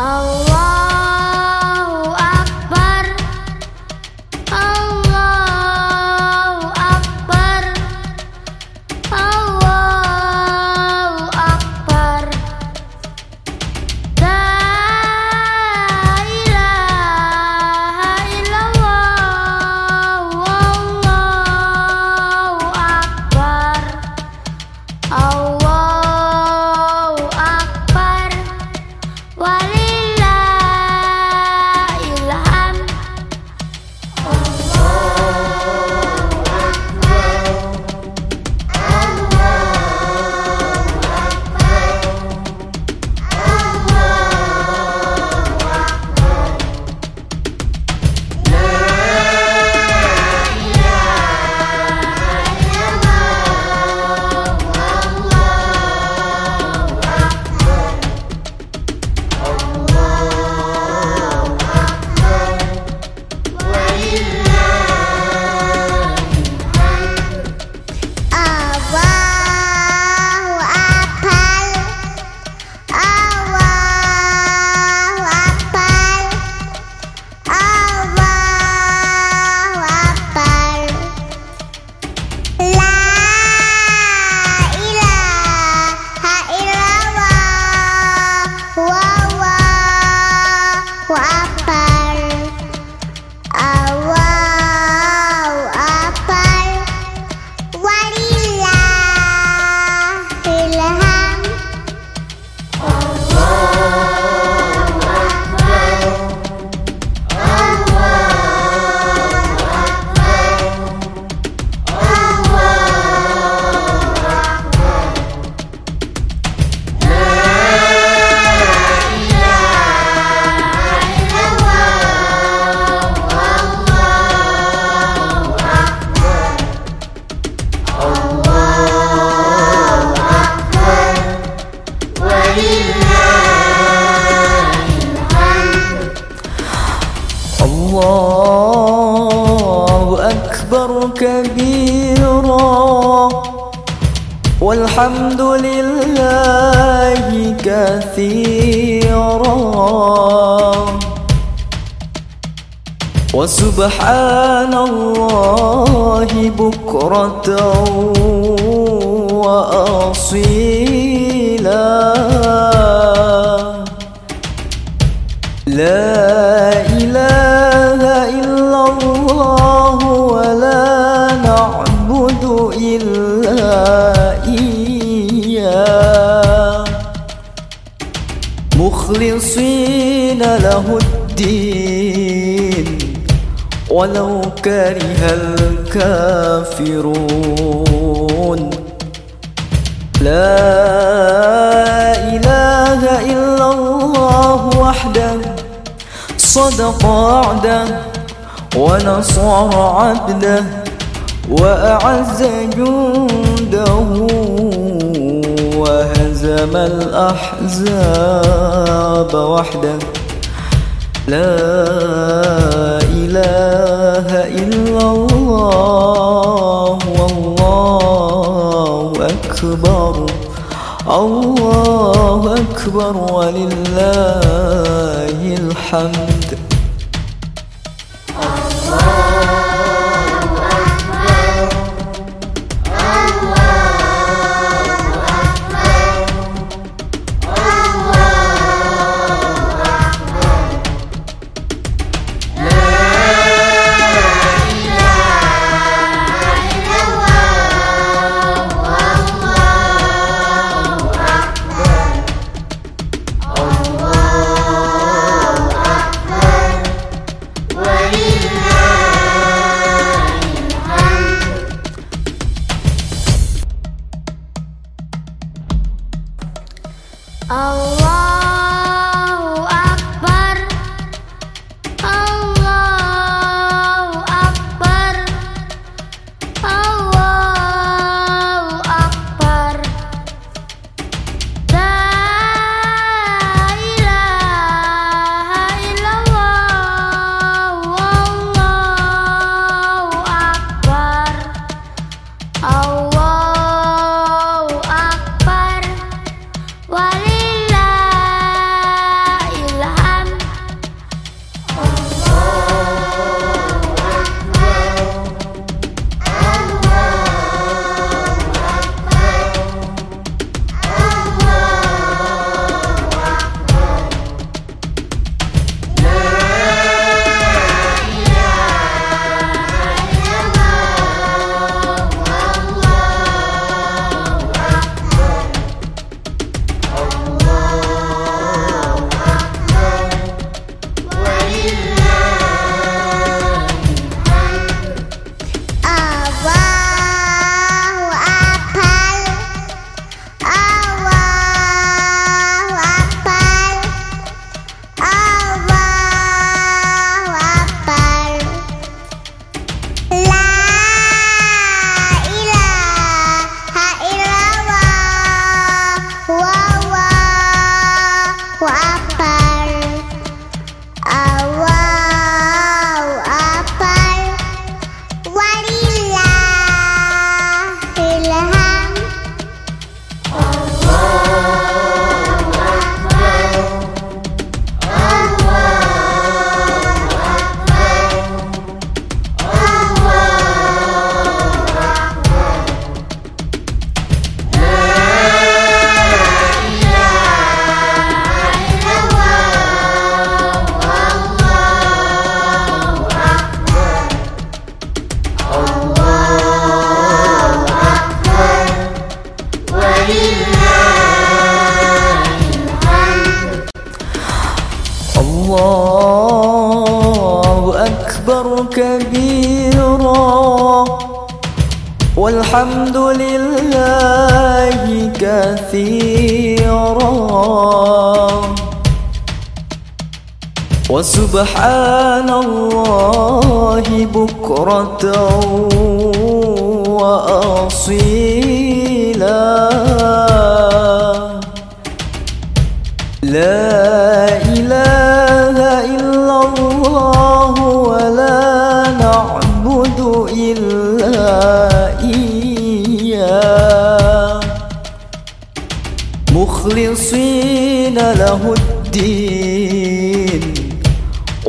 كبيرا لله كثيرا. وسبحان الله بكرة وأصيلا. لا إله إلا الله ولا نعبد إلا مخلصين له الدين. ولو كره الكافرون. لا إله إلا الله وحده صدق وعده ونصر عبده وأعز جنده. وهزم الأحزاب وحده لا إله إلا الله والله أكبر. الله أكبر ولله الحمد. الله أكبر كبيرا والحمد لله كثيرا وسبحان الله بكرة وأصيلا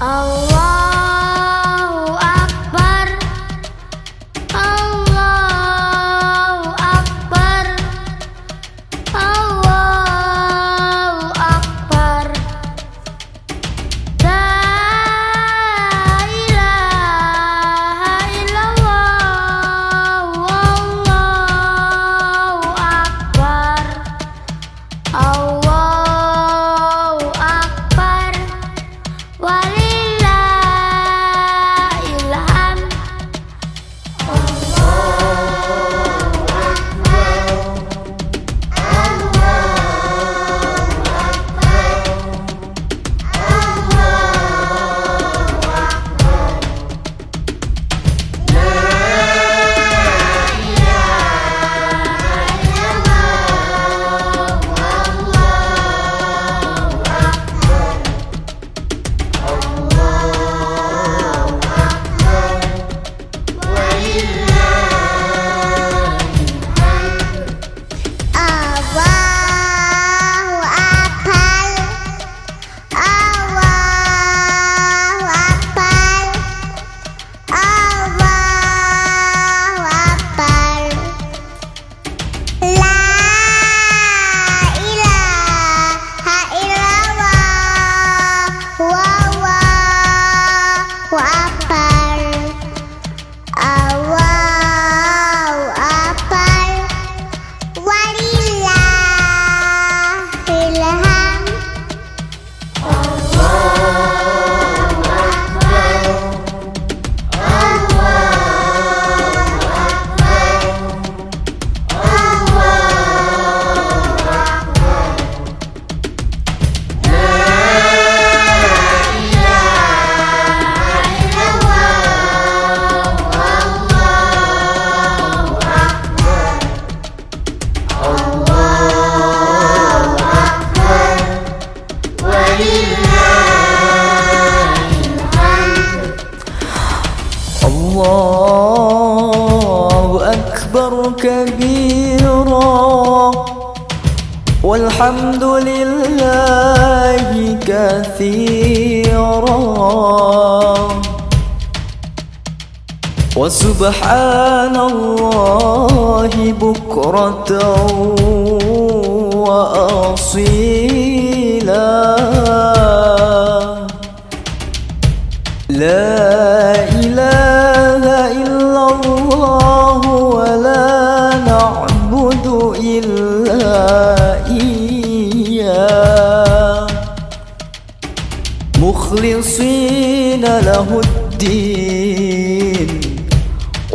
Oh. وسبحان الله بكرة وأصيلا. لا إله إلا الله ولا نعبد إلا إياه. مخلصين له الدين.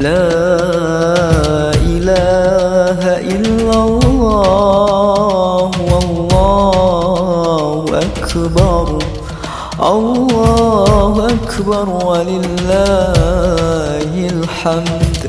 لا إله إلا الله والله أكبر الله أكبر ولله الحمد.